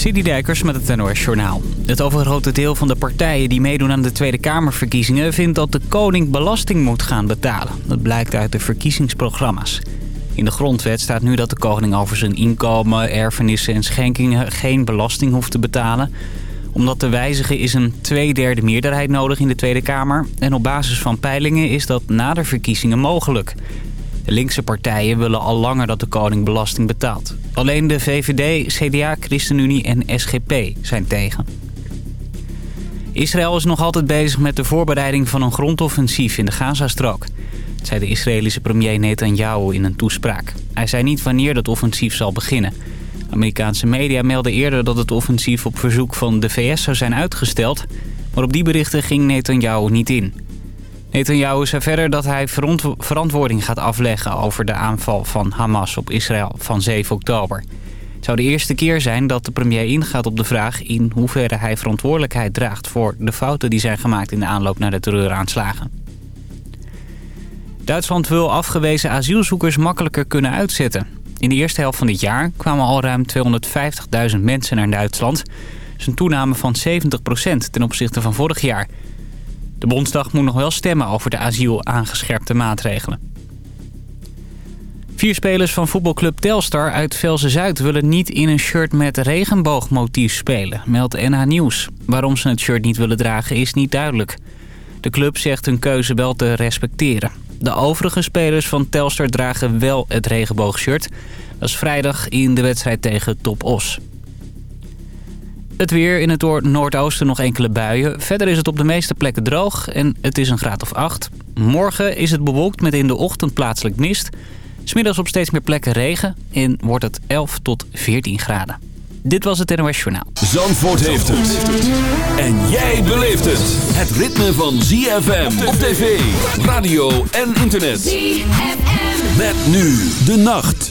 Dijkers met het NOS Journaal. Het overgrote deel van de partijen die meedoen aan de Tweede Kamerverkiezingen... vindt dat de koning belasting moet gaan betalen. Dat blijkt uit de verkiezingsprogramma's. In de grondwet staat nu dat de koning over zijn inkomen, erfenissen en schenkingen... geen belasting hoeft te betalen. Om dat te wijzigen is een tweederde meerderheid nodig in de Tweede Kamer. En op basis van peilingen is dat na de verkiezingen mogelijk... Linkse partijen willen al langer dat de koning belasting betaalt. Alleen de VVD, CDA, ChristenUnie en SGP zijn tegen. Israël is nog altijd bezig met de voorbereiding van een grondoffensief in de Gazastrook. Zei de Israëlische premier Netanyahu in een toespraak. Hij zei niet wanneer dat offensief zal beginnen. Amerikaanse media melden eerder dat het offensief op verzoek van de VS zou zijn uitgesteld... maar op die berichten ging Netanyahu niet in. Netanyahu zei verder dat hij verantwoording gaat afleggen over de aanval van Hamas op Israël van 7 oktober. Het zou de eerste keer zijn dat de premier ingaat op de vraag in hoeverre hij verantwoordelijkheid draagt voor de fouten die zijn gemaakt in de aanloop naar de terreuraanslagen. Duitsland wil afgewezen asielzoekers makkelijker kunnen uitzetten. In de eerste helft van dit jaar kwamen al ruim 250.000 mensen naar Duitsland. Dat is een toename van 70% ten opzichte van vorig jaar... De Bondsdag moet nog wel stemmen over de asiel aangescherpte maatregelen. Vier spelers van voetbalclub Telstar uit Velzen-Zuid willen niet in een shirt met regenboogmotief spelen, meldt NH Nieuws. Waarom ze het shirt niet willen dragen is niet duidelijk. De club zegt hun keuze wel te respecteren. De overige spelers van Telstar dragen wel het regenboogshirt. Dat is vrijdag in de wedstrijd tegen Top Os. Het weer in het noordoosten nog enkele buien. Verder is het op de meeste plekken droog en het is een graad of 8. Morgen is het bewolkt met in de ochtend plaatselijk mist. Smiddags op steeds meer plekken regen en wordt het 11 tot 14 graden. Dit was het NOS Journaal. Zandvoort heeft het. En jij beleeft het. Het ritme van ZFM op tv, radio en internet. ZFM. Met nu de nacht.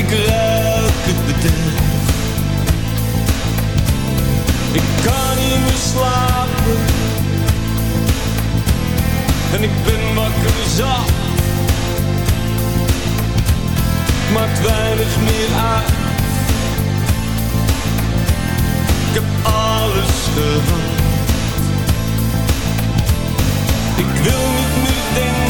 Ik ruik het bederf. Ik kan niet meer slapen. En ik ben wakker zat. Maakt weinig meer uit. Ik heb alles gehad. Ik wil niet meer denken.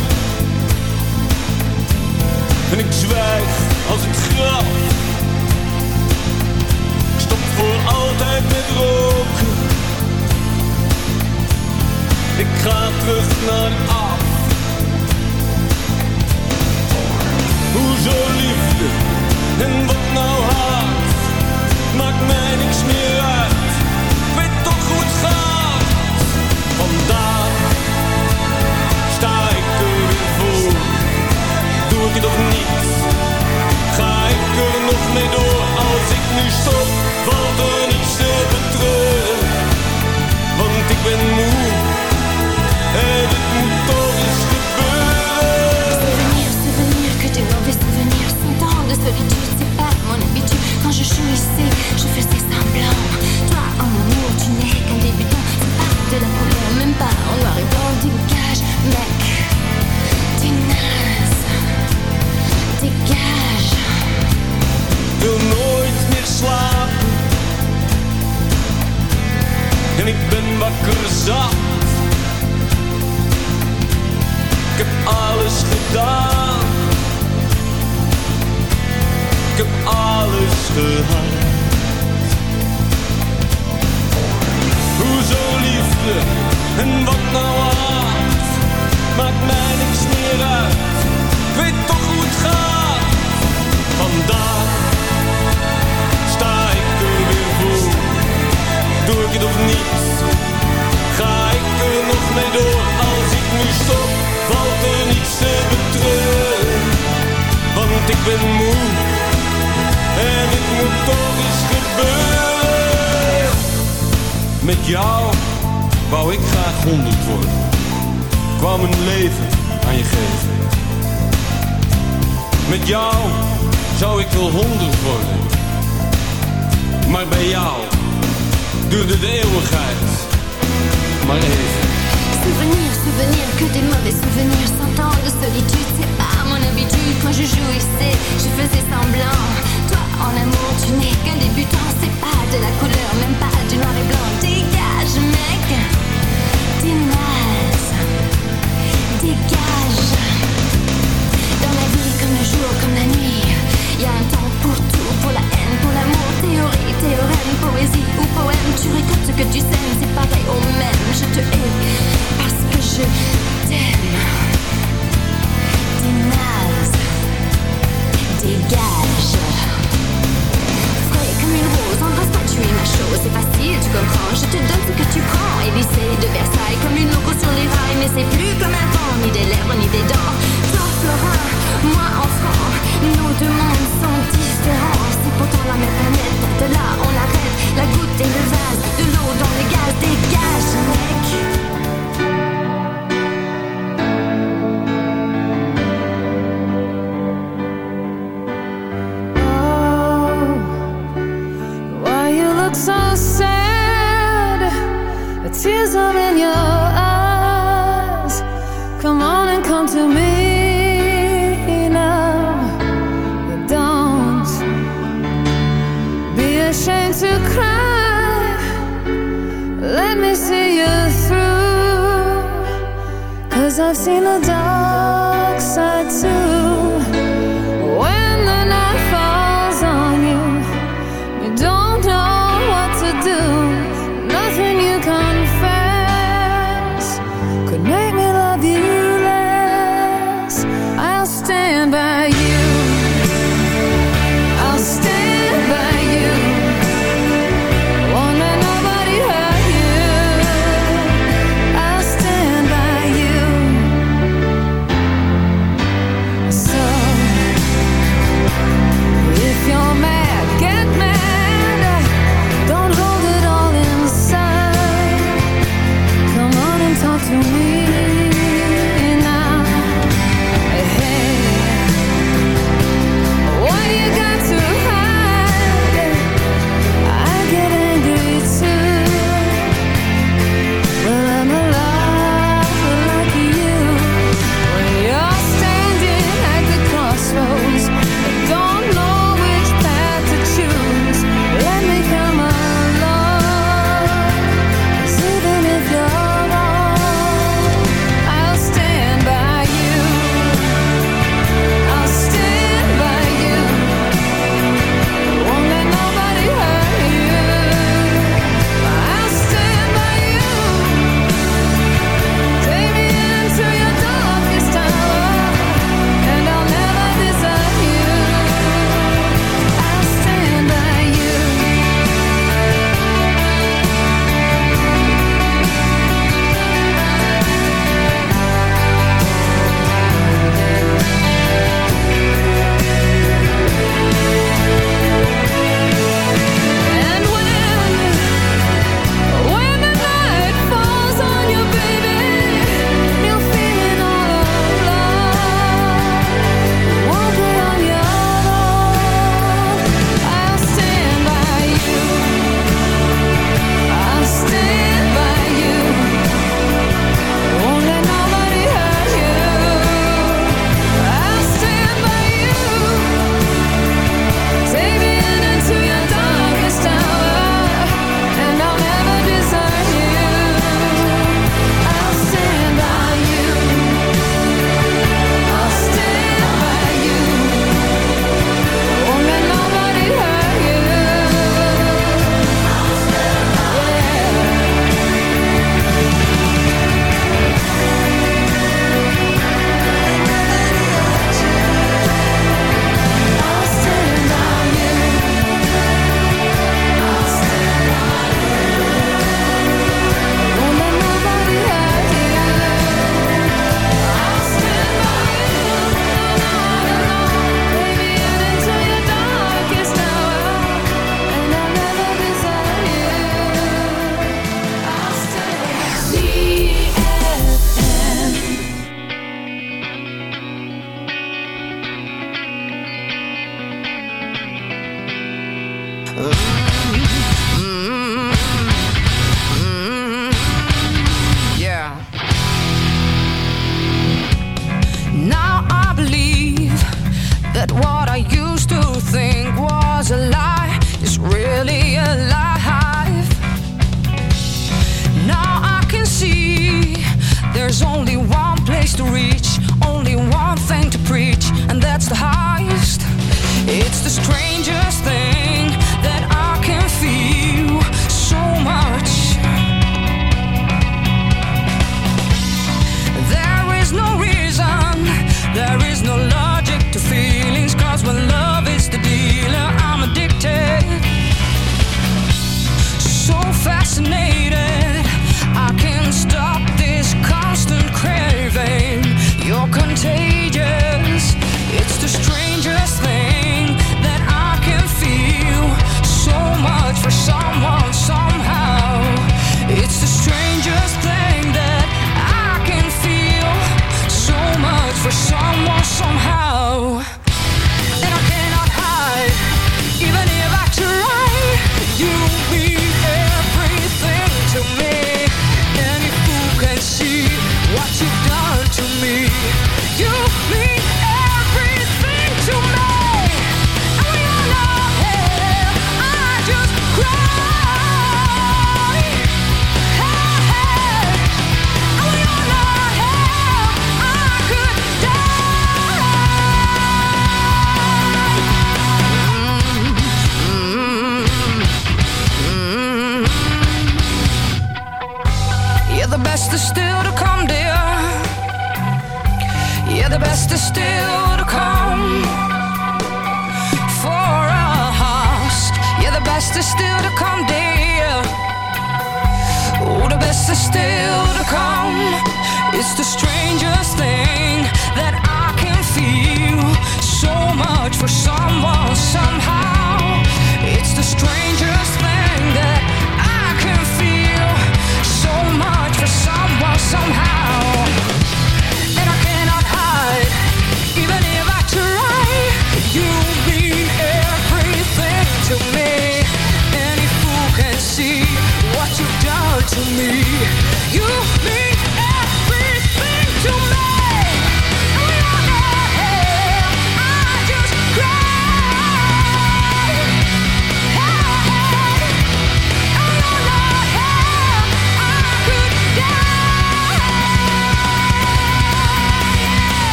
En ik zwijg als ik graf. Ik stop voor altijd met roken. Ik ga terug naar af. Hoezo liefde en wat nou haat? Maakt mij niks meer uit. Ik weet toch goed het. Vandaag sta ik er weer voor. Doe ik het niet? nog mee door. Als ik nu stop, valt er niets te betreuren. Want ik ben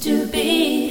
to be.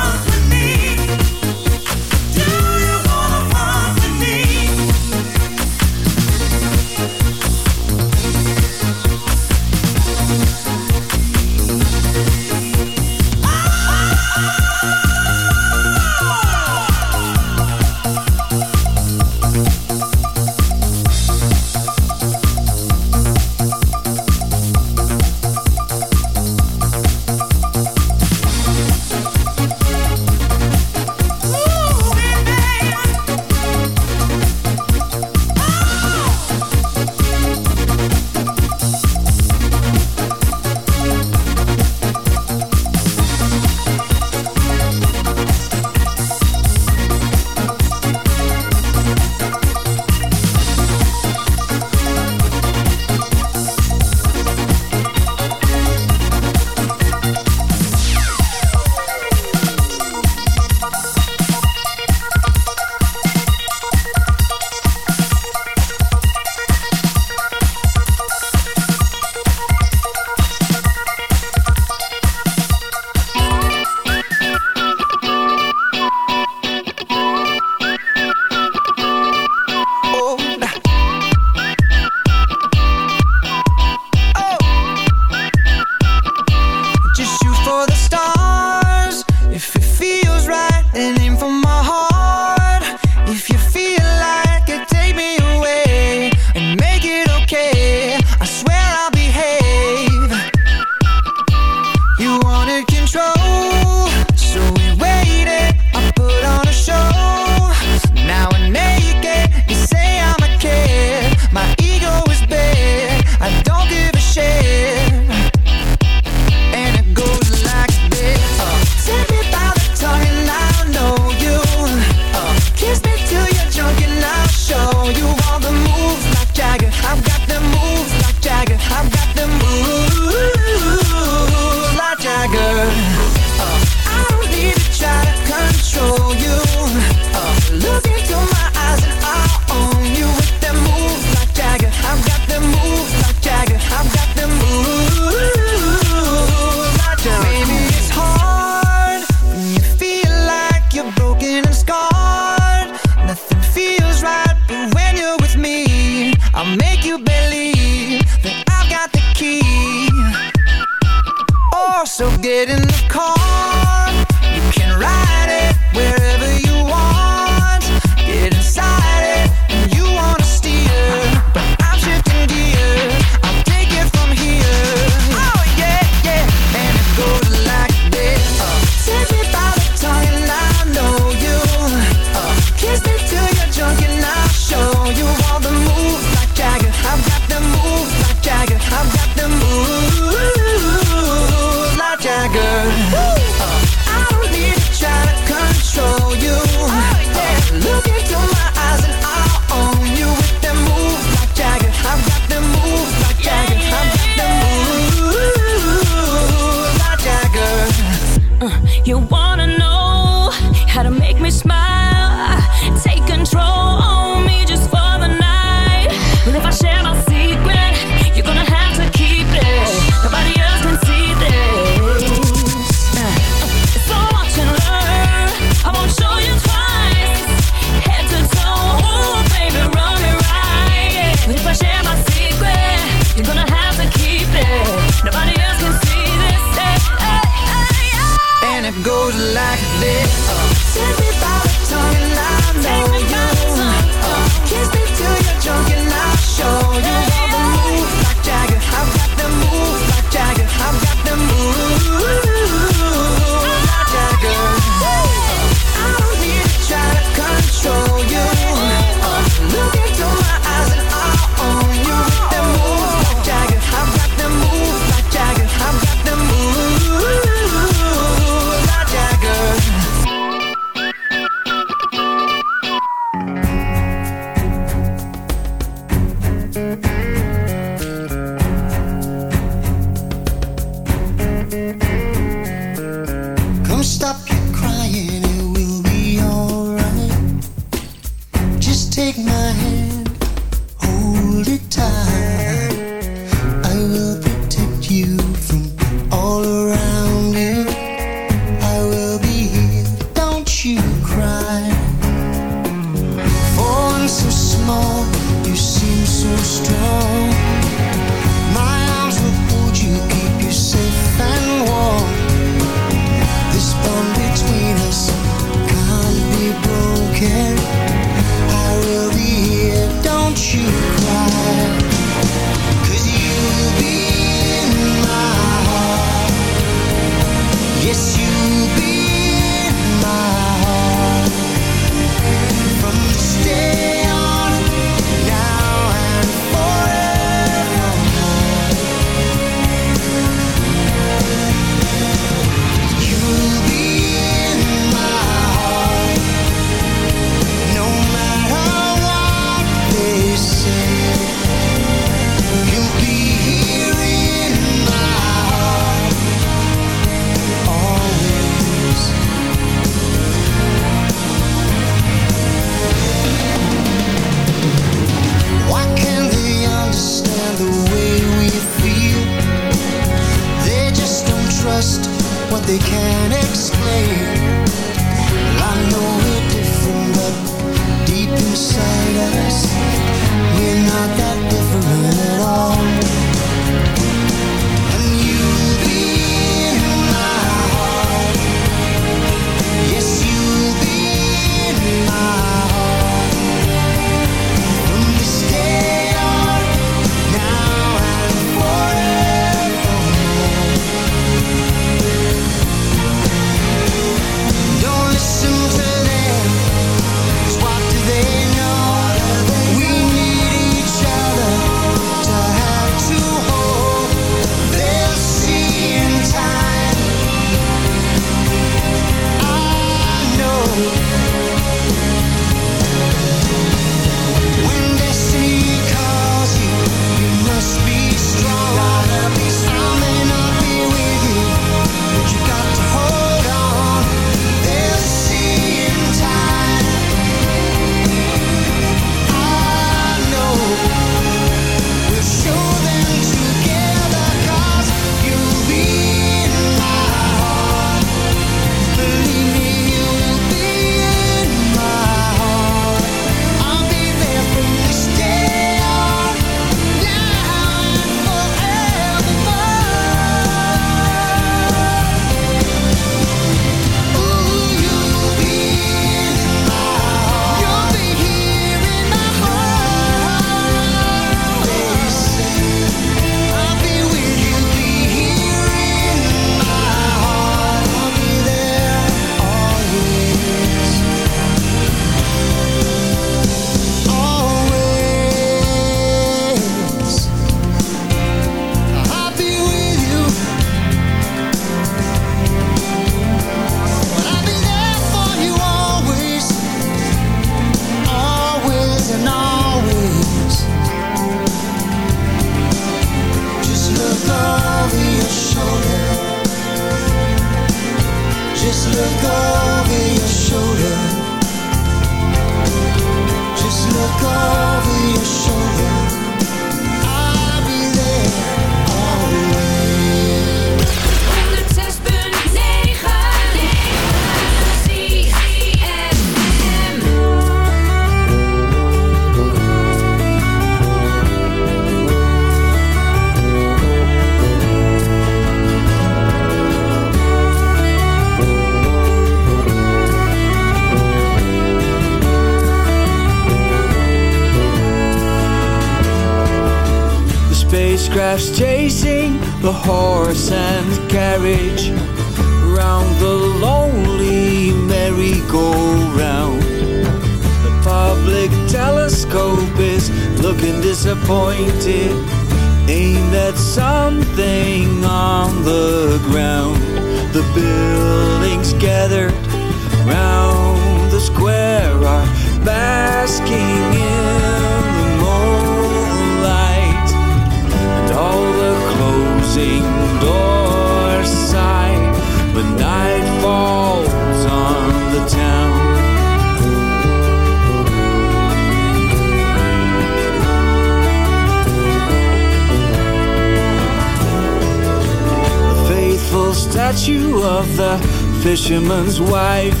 Of the fisherman's wife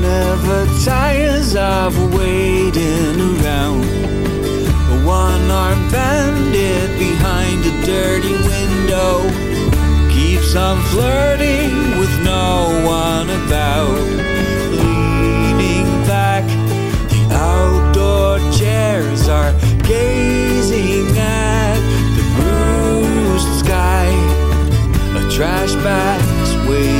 never tires of waiting around. A one-armed bandit behind a dirty window keeps on flirting with no one about. Leaning back, the outdoor chairs are gazing trash bag's waiting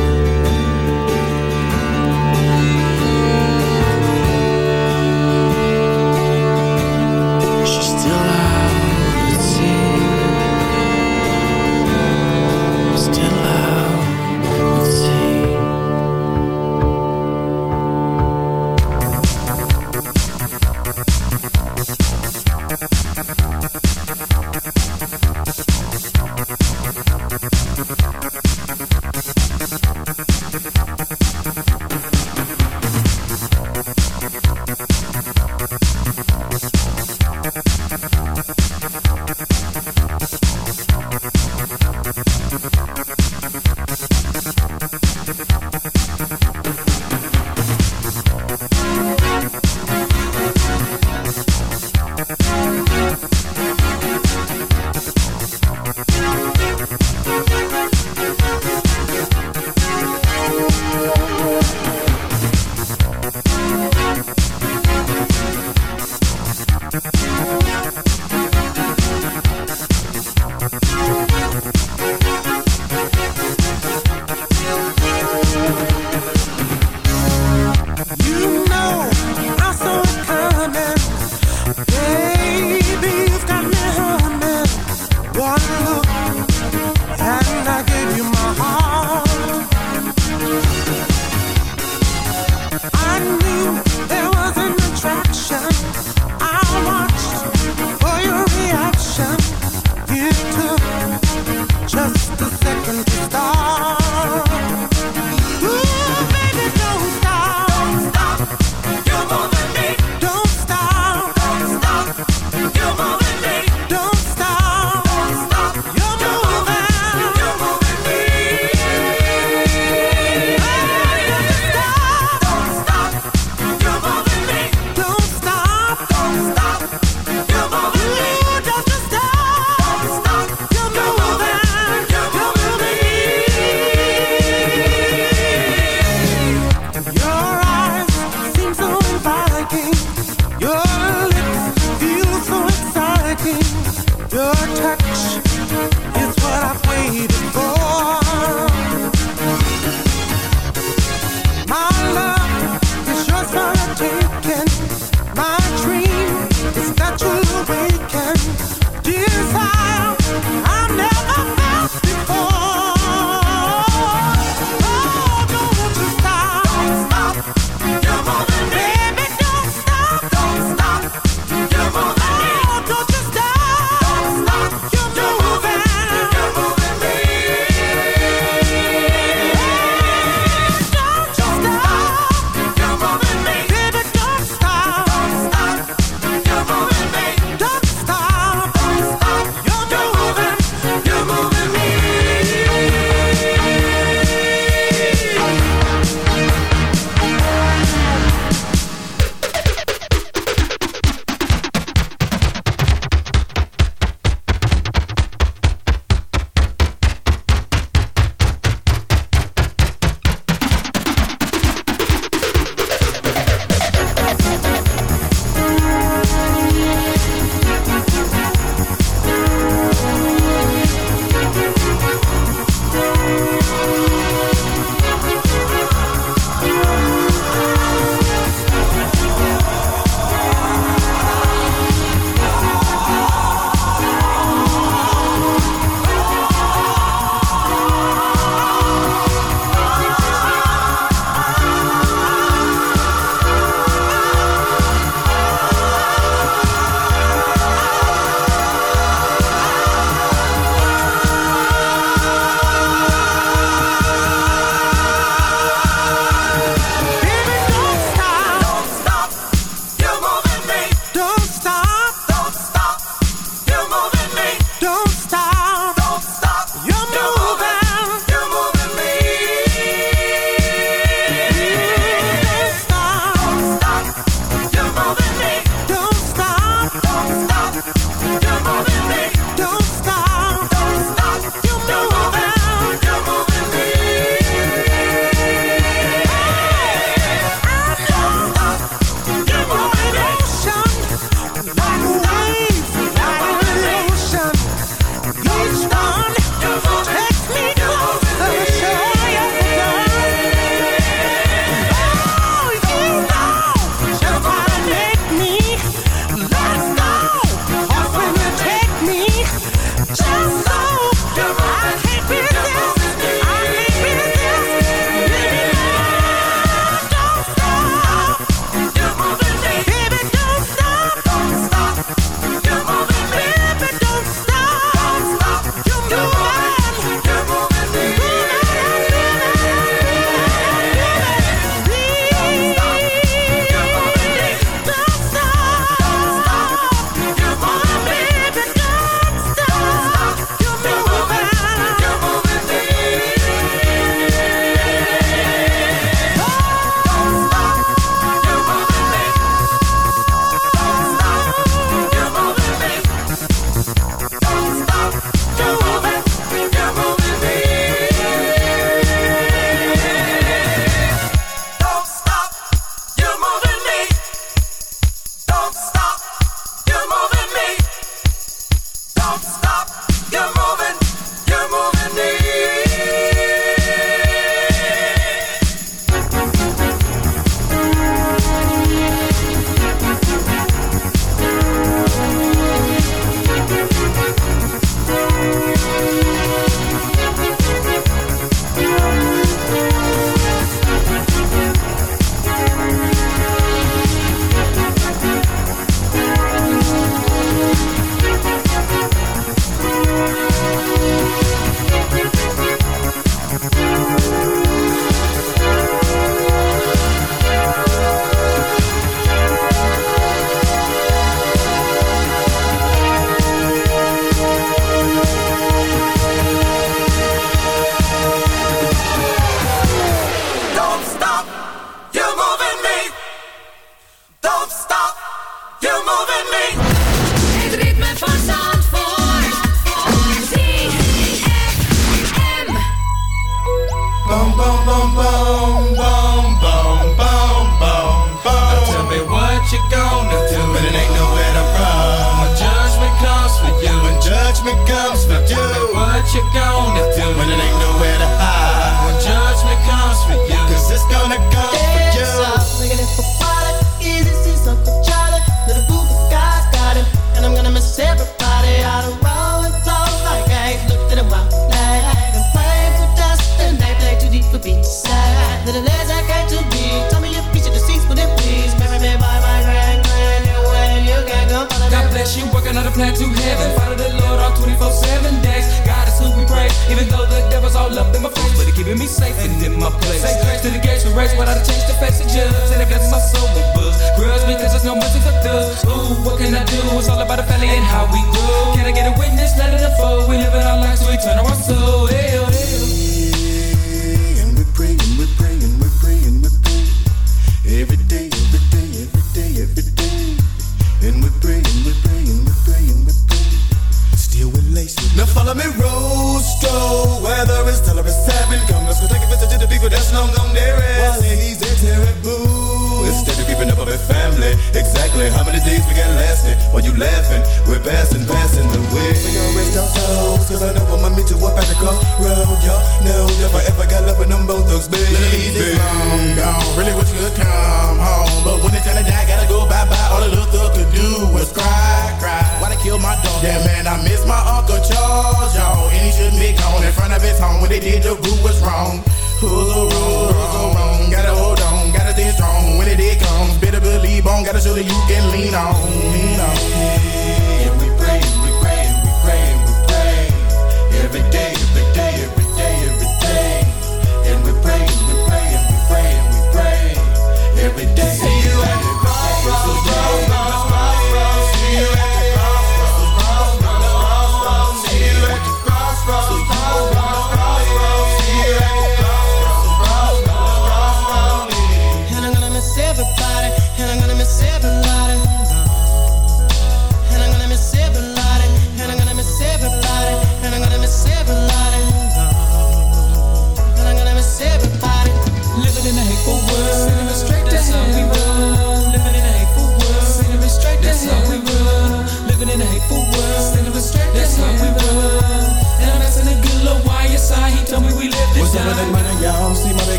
That you can lean on.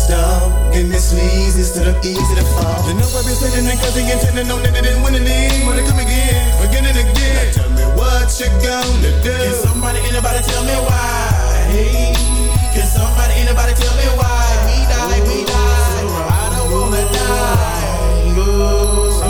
Stop And this leads instead of easy to fall. You know I've been sitting and cause the intended know that it didn't win any. Wanna come again, again and again. Now tell me what you gonna do. Can somebody, anybody tell me why? Hey, can somebody, anybody tell me why? We die, we die. I don't wanna die. Ooh.